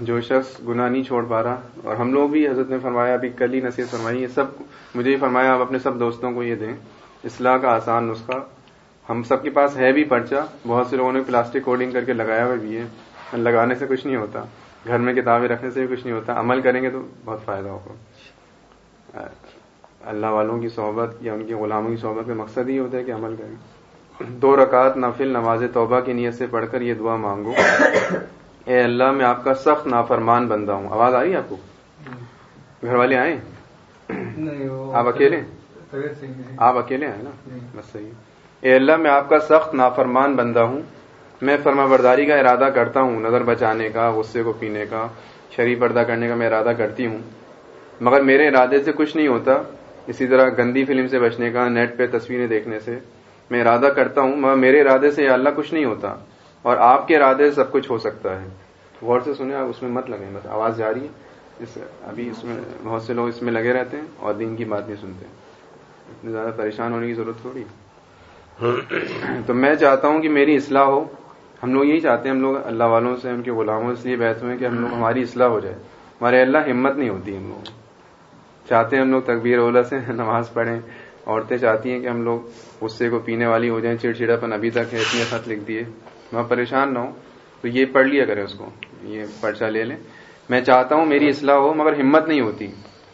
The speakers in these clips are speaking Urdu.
جو شخص گناہ نہیں چھوڑ پا رہا۔ اور ہم لوگ بھی حضرت نے فرمایا، ابھی کل ہی نصیحت فرمائی، یہ سب، مجھے ہی فرمایا، آپ اپنے سب دوستوں کو یہ دیں۔ اصلاح کا آسان نسخہ۔ ہم سب کے پاس ہے بھی پرچہ، بہت سے لوگوں نے پلاسٹک کوڈنگ کر کے لگایا ہوا بھی ہے لگانے سے کچھ نہیں ہوتا، گھر میں کتابیں رکھنے سے بھی کچھ نہیں ہوتا۔ عمل کریں گے تو بہت فائدہ ہوگا۔ اللہ والوں کی صحبت یا ان کے غلاموں کی صحبت کا مقصد ہی ہوتا ہے کہ عمل کریں۔ دو رکعت نفل، نماز توبہ کی نیت سے پڑھ کر یہ دعا مانگو۔ اے اللہ میں آپ کا سخت نافرمان بندہ ہوں۔ آواز آئی آپ کو؟ گھر والے آئے؟ آپ اکیلے؟ آپ اکیلے آئے نا؟ بس صحیح اے اللہ میں آپ کا سخت نافرمان بندہ ہوں۔ میں فرما برداری کا ارادہ کرتا ہوں نظر بچانے کا غصے کو پینے کا شریع پردہ کرنے کا میں ارادہ کرتی ہوں۔ مگر میرے ارادے سے کچھ نہیں ہوتا۔ اسی طرح گندی فلم سے بچنے کا نیٹ پہ تصویریں دیکھنے سے میں ارادہ کرتا ہوں مگر میرے ارادے سے یا اللہ کچھ نہیں ہوتا۔ اور آپ کے ارادے سے سب کچھ ہو سکتا ہے۔ غور سے سنیں آپ اس میں مت لگیں بس آواز جاری ہے۔ اس ابھی اس میں بہت سے لوگ اس میں لگے رہتے ہیں اور دین کی بات نہیں سنتے۔ اتنی زیادہ پریشان ہونے کی ضرورت تھوڑی تو میں چاہتا ہوں کہ میری اصلاح ہو۔ ہم لوگ یہی چاہتے ہیں ہم لوگ اللہ والوں سے ان کے غلاموں سے یہ بحث ہوئے کہ ہم لوگ ہماری اصلاح ہو جائے۔ ہمارے اللہ ہمت نہیں ہوتی ہم لوگ چاہتے ہیں ہم لوگ تقبیر اولا سے نماز پڑھیں۔ عورتیں چاہتی ہیں کہ ہم لوگ غصے کو پینے والی ہو جائیں چڑچڑا پن ابھی تک ہے اتنے خط لکھ دیے۔ میں پریشان نہ ہوں۔ تو یہ پڑھ لیا کریں اس کو۔ یہ پرچہ لے لیں۔ میں چاہتا ہوں میری اصلاح ہو، مگر ہمت نہیں ہوتی۔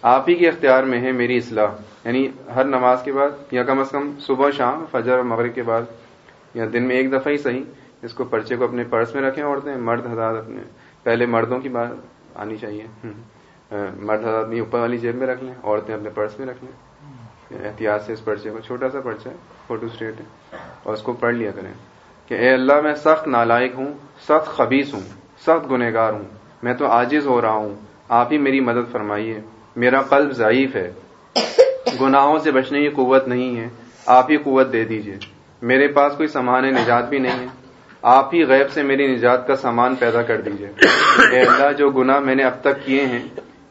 آپ ہی کے اختیار میں ہے میری اصلاح۔ یعنی ہر نماز کے بعد یا کم از کم صبح، شام، فجر اور مغرب کے بعد یا دن میں ایک دفعہ ہی صحیح اس کو پرچے کو اپنے پرس میں رکھیں عورتیں۔ مرد حضرات اپنے، پہلے مردوں کی بات آنی چاہیے۔ مرد حضرات بھی اوپر والی جیب میں رکھ لیں، عورتیں اپنے پرس میں رکھ لیں۔ احتیاط سے اس پرچے کو، چھوٹا سا پرچہ ہے، فوٹو اسٹیٹ ہے، اور اس کو پڑھ لیا کریں۔ کہ اے اللہ میں سخت نالائق ہوں، سخت خبیص ہوں، سخت گنہگار ہوں، میں تو عاجز ہو رہا ہوں۔ آپ ہی میری مدد فرمائیے، میرا قلب ضعیف ہے۔ گناہوں سے بچنے کی قوت نہیں ہے، آپ ہی قوت دے دیجیے میرے پاس کوئی سامان نجات بھی نہیں ہے۔ آپ ہی غیب سے میری نجات کا سامان پیدا کر دیجیے اے اللہ، جو گناہ میں نے اب تک کیے ہیں،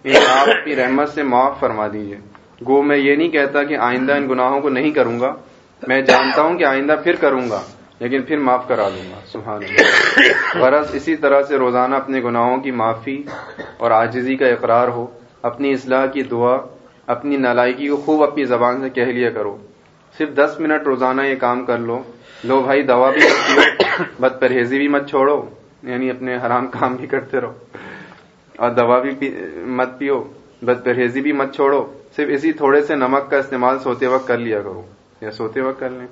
انہیں آپ اپنی رحمت سے معاف فرما دیجیے گو، میں یہ نہیں کہتا کہ آئندہ ان گناہوں کو نہیں کروں گا۔ میں جانتا ہوں کہ آئندہ پھر کروں گا۔ لیکن پھر معاف کرا دوں گا، سبحان اللہ۔ غرض اسی طرح سے روزانہ اپنے گناہوں کی معافی اور آجزی کا اقرار ہو، اپنی اصلاح کی دعا، اپنی نالائکی کو خوب اپنی زبان سے کہہ لیا کرو۔ صرف دس منٹ روزانہ یہ کام کر لو۔ لو بھائی، دوا بھی بد پرہیزی بھی مت چھوڑو۔ یعنی اپنے حرام کام بھی کرتے رہو۔ اور دوا بھی مت پیو۔ بد پرہیزی بھی مت چھوڑو۔ صرف اسی تھوڑے سے نمک کا استعمال سوتے وقت کر لیا کرو۔ یا سوتے وقت کر لیں۔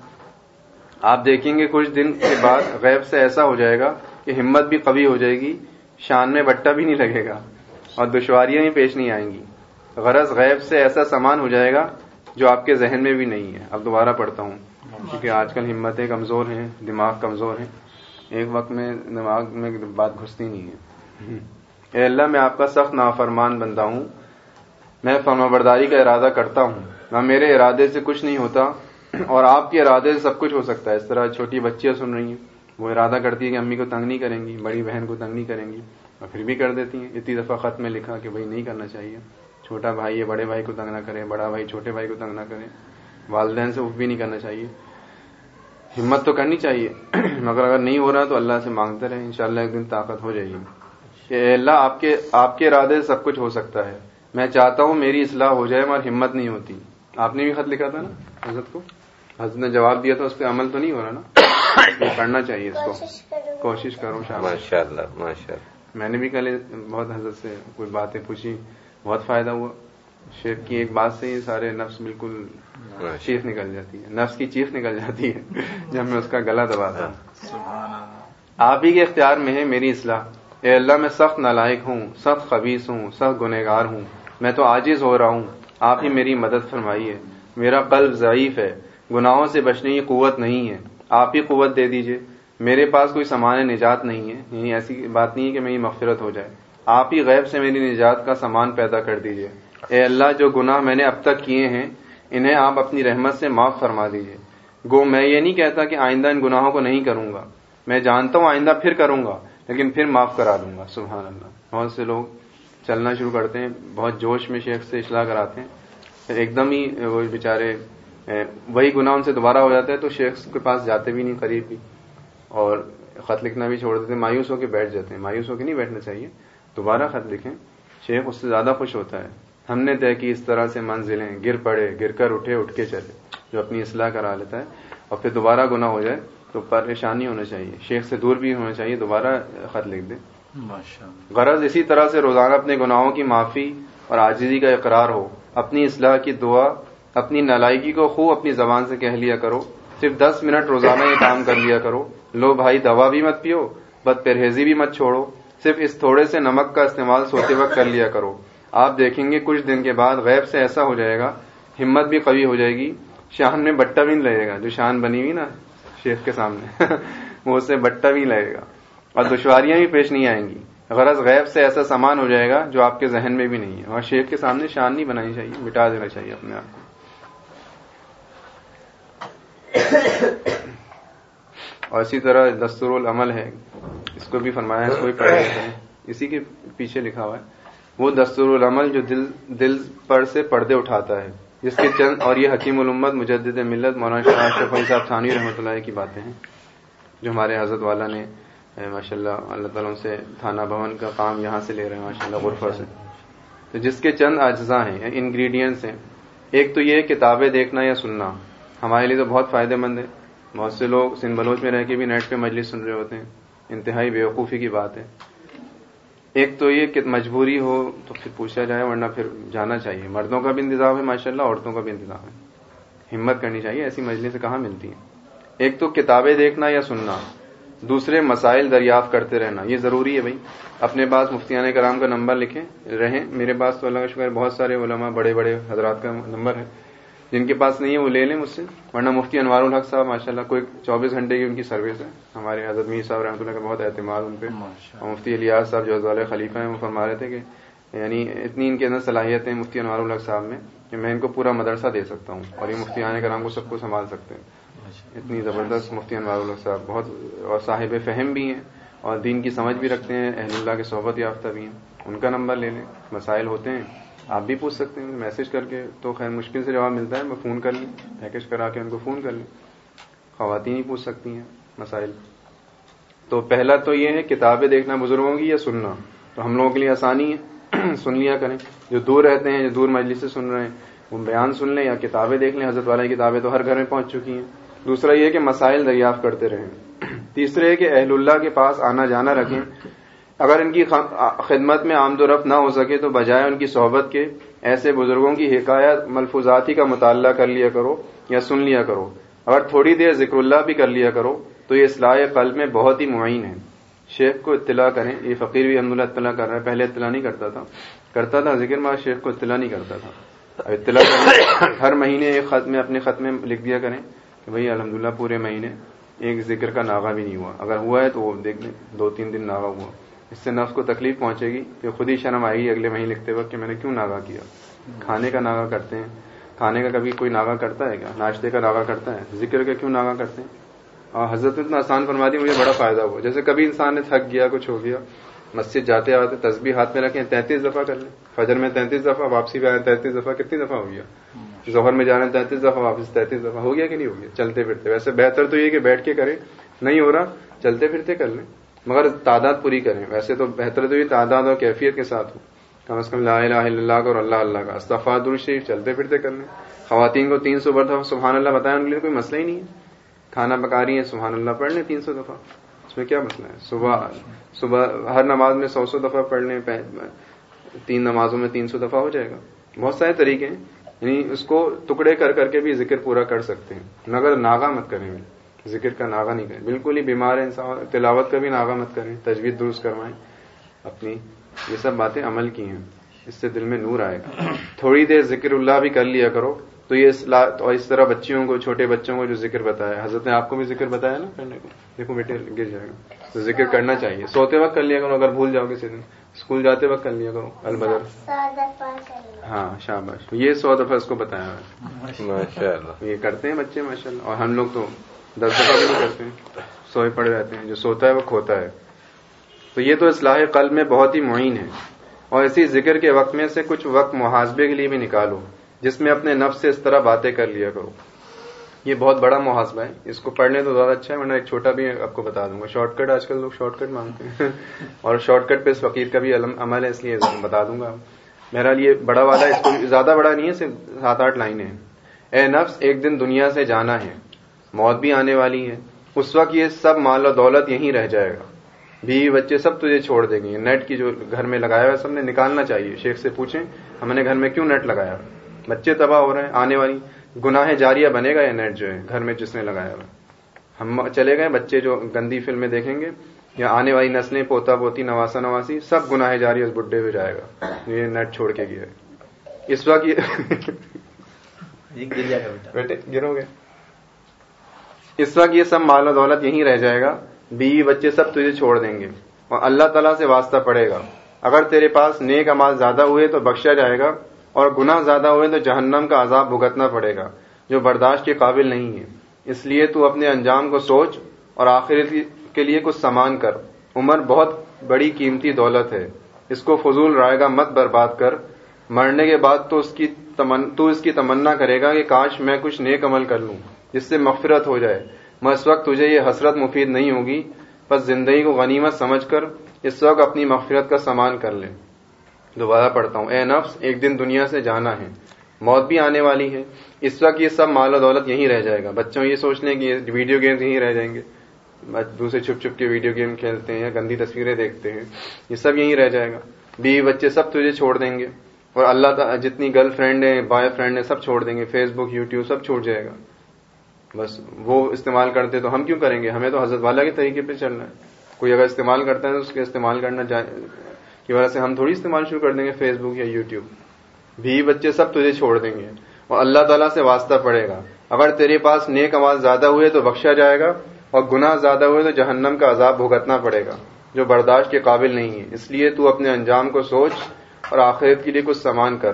آپ دیکھیں گے کچھ دن کے بعد غیب سے ایسا ہو جائے گا کہ ہمت بھی قوی ہو جائے گی، شان میں بٹا بھی نہیں لگے گا اور دشواریاں بھی پیش نہیں آئیں گی۔ غرض غیب سے ایسا سامان ہو جائے گا جو آپ کے ذہن میں بھی نہیں ہے۔ اب دوبارہ پڑھتا ہوں۔ کیونکہ آج کل ہمتیں کمزور ہیں، دماغ کمزور ہیں۔ ایک وقت میں دماغ میں بات گھستی نہیں ہے۔ اے اللہ، میں آپ کا سخت نافرمان بندہ ہوں۔ میں فرما برداری کا ارادہ کرتا ہوں۔ نہ میرے ارادے سے کچھ نہیں ہوتا۔ اور آپ کے ارادے سے سب کچھ ہو سکتا ہے۔ اس طرح چھوٹی بچیاں سن رہی ہیں۔ وہ ارادہ کرتی ہے کہ امی کو تنگ نہیں کریں گی، بڑی بہن کو تنگ نہیں کریں گی، اور پھر بھی کر دیتی ہیں۔ اتنی دفعہ خط میں لکھا کہ بھائی نہیں کرنا چاہیے۔ چھوٹا بھائی ہے بڑے بھائی کو تنگ نہ کرے، بڑا بھائی چھوٹے بھائی کو تنگ نہ کرے۔ والدین سے وہ بھی نہیں کرنا چاہیے۔ ہمت تو کرنی چاہیے۔ مگر اگر نہیں ہو رہا تو اللہ سے مانگتے رہے انشاءاللہ ایک دن طاقت ہو جائے گی۔ کہ اللہ، آپ کے آپ کے ارادے سے سب کچھ ہو سکتا ہے۔ میں چاہتا ہوں میری اصلاح ہو جائے مگر ہمت نہیں ہوتی۔ آپ نے بھی خط لکھا تھا نا، حضرت کو؟ حضرت نے جواب دیا تھا اس پہ عمل تو نہیں ہو رہا نا؟ کرنا چاہیے اس کو۔ کوشش کروں ماشاء اللہ ماشاء اللہ میں نے بھی کل بہت حضرت سے کوئی باتیں پوچھی بہت فائدہ ہوا۔ شیخ کی ایک بات سے ہی سارے نفس بالکل چیف نکل جاتی ہے۔ نفس کی چیف نکل جاتی ہے جب میں اس کا گلا دباتا ہوں۔ آپ ہی کے اختیار میں ہے میری اصلاح۔ اے اللہ میں سخت نالائق ہوں سخت خبیص ہوں سخت گنہگار ہوں۔ میں تو عاجز ہو رہا ہوں۔ آپ ہی میری مدد فرمائیے۔ میرا قلب ضعیف ہے۔ گناہوں سے بچنے کی قوت نہیں ہے۔ آپ ہی قوت دے دیجیے۔ میرے پاس کوئی سامان نجات نہیں ہے۔ یعنی ایسی بات نہیں ہے کہ میری مغفرت ہو جائے۔ آپ ہی غیب سے میری نجات کا سامان پیدا کر دیجیے۔ اے اللہ، جو گناہ میں نے اب تک کیے ہیں، انہیں آپ اپنی رحمت سے معاف فرما دیجیے۔ گو، میں یہ نہیں کہتا کہ آئندہ ان گناہوں کو نہیں کروں گا۔ میں جانتا ہوں آئندہ پھر کروں گا، لیکن پھر معاف کرا دوں گا۔ سبحان اللہ۔ بہت سے لوگ چلنا شروع کرتے ہیں۔ بہت جوش میں شیخ سے اصلاح کراتے ہیں۔ پھر ایک دم ہی وہ بےچارے وہی گناہ ان سے دوبارہ ہو جاتا ہے تو شیخ کے پاس جاتے بھی نہیں قریب بھی۔ اور خط لکھنا بھی چھوڑ دیتے مایوس ہو کے بیٹھ جاتے ہیں۔ مایوس ہو کے نہیں بیٹھنا چاہیے دوبارہ خط لکھیں۔ شیخ اس سے زیادہ خوش ہوتا ہے۔ ہم نے طے کی اس طرح سے منزلیں گر پڑے گر کر اٹھے اٹھ کے چلے جو اپنی اصلاح کرا لیتا ہے۔ اور پھر دوبارہ گناہ ہو جائے تو پریشانی ہونا چاہیے۔ شیخ سے دور بھی ہونا چاہیے دوبارہ خط لکھ دیں۔ غرض اسی طرح سے روزانہ اپنے گناہوں کی معافی اور آجزی کا اقرار ہو۔ اپنی اصلاح کی دعا اپنی نالائکی کو خوب اپنی زبان سے کہہ لیا کرو، صرف دس منٹ روزانہ یہ کام کر لیا کرو۔ لو بھائی، دوا بھی مت پیو بد پرہیزی بھی مت چھوڑو۔ صرف اس تھوڑے سے نمک کا استعمال سوتے وقت کر لیا کرو۔ آپ دیکھیں گے کچھ دن کے بعد غیب سے ایسا ہو جائے گا، ہمت بھی قوی ہو جائے گی۔ شان میں بٹا بھی لگے گا۔ جو شان بنی ہوئی نا شیخ کے سامنے، وہ اسے بٹا بھی لگے گا۔ اور دشواریاں بھی پیش نہیں آئیں گی۔ غرض غیب سے ایسا سامان ہو جائے گا جو آپ کے ذہن میں بھی نہیں ہے۔ اور شیخ کے سامنے شان نہیں بنانی چاہیے، مٹا دینا چاہیے اپنے آپ کو۔ اور اسی طرح دستور العمل ہے۔ اس کو بھی فرمایا اس کو بھی پڑھ ہیں اسی کے پیچھے لکھا ہوا ہے۔ وہ دستور العمل جو دل دل پر سے پردے اٹھاتا ہے۔ جس کے چند، اور یہ حکیم الامت مجدد ملت مولانا شاہ اشرف علی صاحب تھانی رحمۃ اللہ کی باتیں ہیں۔ جو ہمارے حضرت والا نے ماشاء اللہ اللہ تعالیٰ سے تھانہ بھون کا کام یہاں سے لے رہے ہیں ماشاء اللہ غرفہ سے۔ تو جس کے چند اجزاء ہیں یعنی انگریڈینٹس ہیں۔ ایک تو یہ کتابیں دیکھنا یا سننا۔ ہمارے لیے تو بہت فائدہ مند ہے۔ بہت سے لوگ سندھ بلوچ میں رہ کے بھی نیٹ پہ مجلس سن رہے ہوتے ہیں۔ انتہائی بیوقوفی کی بات ہے۔ ایک تو یہ کہ مجبوری ہو تو پھر پوچھا جائے، ورنہ پھر جانا چاہیے۔ مردوں کا بھی انتظام ہے ماشاء اللہ عورتوں کا بھی انتظام ہے۔ ہمت کرنی چاہیے، ایسی مجلس کہاں ملتی ہیں؟ ایک تو کتابیں دیکھنا یا سننا۔ دوسرے، مسائل دریافت کرتے رہنا۔ یہ ضروری ہے بھائی۔ اپنے پاس مفتیان کرام کا نمبر لکھیں، رہیں۔ میرے پاس تو اللہ کا شکر بہت سارے علماء، بڑے بڑے حضرات کا نمبر ہے۔ جن کے پاس نہیں ہے وہ لے لیں مجھ سے۔ ورنہ مفتی انوار الحق صاحب ماشاء اللہ کوئی چوبیس گھنٹے کی ان کی سروس ہے۔ ہمارے حضرت میر صاحب رحمۃ اللہ کا بہت اعتماد ان پہ۔ اور مفتی الیاس صاحب جو والے خلیفہ ہیں وہ فرما رہے تھے کہ یعنی اتنی ان کے اندر صلاحیت ہے مفتی انوار الحق صاحب میں کہ میں ان کو پورا مدرسہ دے سکتا ہوں اور یہ مفتی آنے کرام کو سب کو سنبھال سکتے ہیں۔ اتنی زبردست مفتی انوار الحق صاحب۔ بہت اور صاحب فہم بھی ہیں اور دین کی سمجھ بھی رکھتے ہیں اہل اللہ کے صحبت یافتہ بھی ہیں۔ ان کا نمبر لے لیں۔ مسائل ہوتے ہیں۔ آپ بھی پوچھ سکتے ہیں میسج کر کے تو خیر مشکل سے جواب ملتا ہے، میں فون کر لیں پیکج کرا کے ان کو فون کر لیں خواتین ہی پوچھ سکتی ہیں مسائل۔ تو پہلا تو یہ ہے، کتابیں دیکھنا بزرگوں کی یا سننا؟ تو ہم لوگوں کے لیے آسانی ہے، سن لیا کریں۔ جو دور رہتے ہیں، جو دور مجلس سے سن رہے ہیں، وہ بیان سن لیں یا کتابیں دیکھ لیں۔ حضرت والی کتابیں تو ہر گھر میں پہنچ چکی ہیں۔ دوسرا یہ کہ مسائل دریافت کرتے رہیں۔ تیسرے کہ اہل اللہ کے پاس آنا جانا رکھیں۔ اگر ان کی خدمت میں آمد و رفت نہ ہو سکے تو بجائے ان کی صحبت کے ایسے بزرگوں کی حکایت ملفوظاتی کا مطالعہ کر لیا کرو یا سن لیا کرو۔ اگر تھوڑی دیر ذکر اللہ بھی کر لیا کرو تو یہ اصلاح قلب میں بہت ہی معین ہے۔ شیخ کو اطلاع کریں۔ یہ فقیر بھی الحمد اطلاع کر رہا ہے۔ پہلے اطلاع نہیں کرتا تھا۔ کرتا تھا ذکر میں شیخ کو اطلاع نہیں کرتا تھا۔ اطلاع ہر مہینے ایک خط میں اپنے خط میں لکھ دیا کریں کہ بھائی الحمدللہ پورے مہینے ایک ذکر کا ناغا بھی نہیں ہوا۔ اگر ہوا ہے تو وہ دیکھ لیں۔ دو تین دن ناغا ہوا۔ اس سے نفس کو تکلیف پہنچے گی کہ خود ہی شرم آئے گی اگلے مہینے لکھتے وقت کہ میں نے کیوں ناغا کیا؟ کھانے کا ناغا کرتے ہیں۔ کھانے کا کبھی کوئی ناغا کرتا ہے کیا؟ ناشتے کا ناغا کرتا ہے۔ ذکر کا کیوں ناغا کرتے ہیں؟ اور حضرت اتنا آسان فرما دی مجھے بڑا فائدہ ہوا۔ جیسے کبھی انسان نے تھک گیا، کچھ ہو گیا، مسجد جاتے آتے تصبیح ہاتھ میں رکھیں، تینتیس دفعہ کر لیں۔ فجر میں تینتیس دفعہ، واپسی پہ آئے تینتیس دفعہ، کتنی دفعہ ہو گیا؟ ظہر میں جانے تینتیس دفعہ واپس تینتیس دفعہ۔ ہو گیا کہ نہیں ہو گیا؟ چلتے پھرتے۔ ویسے بہتر تو یہ کہ بیٹھ کے کریں۔ نہیں ہو رہا، چلتے پھرتے کر لیں۔ مگر تعداد پوری کریں۔ ویسے تو بہتر تو یہ تعداد اور کیفیت کے ساتھ ہو۔ کم از کم لا الہ الا اللہ کا اور اللہ اللہ کا۔ استفاد الشریف چلتے پھرتے کر لیں خواتین کو تین سو دفعہ سبحان اللہ، بتائیں ان کے لیے کوئی مسئلہ ہی نہیں ہے۔ کھانا پکا رہی ہیں، سبحان اللہ، پڑھ لیں تین سو دفعہ۔ اس میں کیا مسئلہ ہے؟ صبح صبح ہر نماز میں سو سو دفعہ پڑھ لیں تین نمازوں میں تین سو دفعہ ہو جائے گا۔ بہت سارے طریقے ہیں۔ یعنی اس کو ٹکڑے کر کر کے بھی ذکر پورا کر سکتے ہیں۔ مگر ناغا مت کریں۔ ذکر کا ناغا نہیں کریں۔ بالکل ہی بیمار ہے انسان تلاوت کا بھی ناغا مت کریں تجویز درست کروائیں۔ اپنی یہ سب باتیں عمل کی ہیں۔ اس سے دل میں نور آئے گا۔ تھوڑی دیر ذکر اللہ بھی کر لیا کرو۔ تو یہ اور اس طرح بچیوں کو چھوٹے بچوں کو جو ذکر بتایا۔ حضرت نے آپ کو بھی ذکر بتایا نا کرنے کو؟ دیکھو بیٹے گر جائے گا۔ تو ذکر کرنا چاہیے۔ سوتے وقت کر لیا کرو اگر بھول جاؤ کسی دن۔ اسکول جاتے وقت کر لیا کرو البدر۔ ہاں شاباش۔ یہ سو دفعہ اس کو بتایا۔ یہ کرتے ہیں بچے ماشاء اللہ اور ہم لوگ تو دس دفعہ بھی نہیں کرتے ہیں۔ سوئے پڑ جاتے ہیں۔ جو سوتا ہے وہ کھوتا ہے۔ تو یہ تو اصلاح قلب میں بہت ہی معین ہے۔ اور اسی ذکر کے وقت میں سے کچھ وقت محاسبے کے لیے بھی نکالو۔ جس میں اپنے نفس سے اس طرح باتیں کر لیا کرو۔ یہ بہت بڑا محاسبہ ہے۔ اس کو پڑھنے تو زیادہ اچھا ہے، ورنہ ایک چھوٹا بھی آپ کو بتا دوں گا۔ شارٹ کٹ آج کل لوگ شارٹ کٹ مانگتے ہیں۔ اور شارٹ کٹ پہ اس فقیر کا بھی عمل ہے، اس لیے بتا دوں گا۔ میرا لیے بڑا والا اس کو زیادہ بڑا نہیں ہے، صرف سات آٹھ لائنیں ہیں۔ اے نفس، ایک دن دنیا سے جانا ہے۔ موت بھی آنے والی ہے۔ اس وقت یہ سب مال و دولت یہیں رہ جائے گا۔ بیوی بچے سب تجھے چھوڑ دیں گے۔ نیٹ کی جو گھر میں لگایا ہوا ہے سب نے نکالنا چاہیے۔ شیخ سے پوچھیں ہم نے گھر میں کیوں نیٹ لگایا؟ بچے تباہ ہو رہے ہیں آنے والی۔ گناہ جاریہ بنے گا یہ نیٹ جو ہے گھر میں جس نے لگایا ہوا ہم چلے گئے بچے جو گندی فلمیں دیکھیں گے یا آنے والی نسلیں پوتا پوتی نواسا نواسی سب گناہ جاری اس بڈھے پہ جائے گا۔ یہ نیٹ چھوڑ کے گیا۔ اس وقت یہ بیٹے گرو گے۔ اس وقت یہ سب مال و دولت یہیں رہ جائے گا۔ بیوی بچے سب تجھے چھوڑ دیں گے اور اللہ تعالیٰ سے واسطہ پڑے گا۔ اگر تیرے پاس نیک امال زیادہ ہوئے تو بخشا جائے گا اور گناہ زیادہ ہوئے تو جہنم کا عذاب بھگتنا پڑے گا، جو برداشت کے قابل نہیں ہے۔ اس لیے تو اپنے انجام کو سوچ اور آخر کے لیے کچھ سامان کر۔ عمر بہت بڑی قیمتی دولت ہے۔ اس کو فضول رائے گا مت برباد کر۔ مرنے کے بعد تو اس کی تمن تو اس کی تمنا کرے گا کہ کاش میں کچھ نیک عمل کر لوں۔ جس سے مغفرت ہو جائے۔ میں اس وقت تجھے یہ حسرت مفید نہیں ہوگی، بس زندگی کو غنیمت سمجھ کر اس وقت اپنی مغفرت کا سامان کر لیں دوبارہ پڑھتا ہوں۔ اے نفس، ایک دن دنیا سے جانا ہے۔ موت بھی آنے والی ہے۔ اس وقت یہ سب مال و دولت یہیں رہ جائے گا۔ بچوں یہ سوچ لیں کہ ویڈیو گیمز یہیں رہ جائیں گے۔ دوسرے چھپ چھپ کے ویڈیو گیم کھیلتے ہیں گندی تصویریں دیکھتے ہیں۔ یہ سب یہیں رہ جائے گا۔ بیوی بچے سب تجھے چھوڑ دیں گے۔ اور اللہ جتنی گرل فرینڈ ہیں، بوائے فرینڈ ہیں، سب چھوڑ دیں گے۔ فیس بک، یوٹیوب، سب چھوڑ جائے گا۔ بس وہ استعمال کرتے تو ہم کیوں کریں گے؟ ہمیں تو حضرت والا کے طریقے پہ چلنا ہے۔ کوئی اگر استعمال کرتا ہے تو اس کے استعمال کرنا کی وجہ سے ہم تھوڑی استعمال شروع کر دیں گے فیس بک یا یوٹیوب۔ بھی بچے سب تجھے چھوڑ دیں گے۔ اور اللہ تعالیٰ سے واسطہ پڑے گا۔ اگر تیرے پاس نیک آواز زیادہ ہوئے تو بخشا جائے گا، اور گناہ زیادہ ہوئے تو جہنم کا عذاب بھگتنا پڑے گا، جو برداشت کے قابل نہیں ہے۔ اس لیے تو اپنے انجام کو سوچ اور آخرت کے لیے کچھ سامان کر۔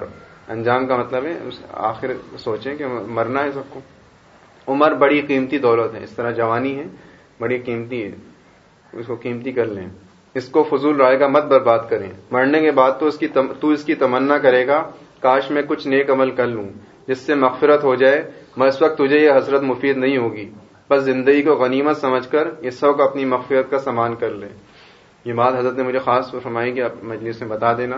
انجام کا مطلب ہے آخر سوچیں کہ مرنا ہے سب کو۔ عمر بڑی قیمتی دولت ہے، اس طرح جوانی ہے، بڑی قیمتی ہے، اس کو قیمتی کر لیں۔ اس کو فضول رائے گا مت برباد کریں۔ مرنے کے بعد تو اس کی تم... تو اس کی تمنا کرے گا، کاش میں کچھ نیک عمل کر لوں، جس سے مغفرت ہو جائے میں اس وقت تجھے یہ حسرت مفید نہیں ہوگی۔ بس زندگی کو غنیمت سمجھ کر اس وقت اپنی مغفرت کا سامان کر لیں یہ بات حضرت نے مجھے خاص فرمائی کہ آپ مجلس میں بتا دینا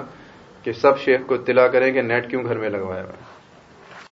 کہ سب شیخ کو اطلاع کریں کہ نیٹ کیوں گھر میں لگوایا ہوا ہے۔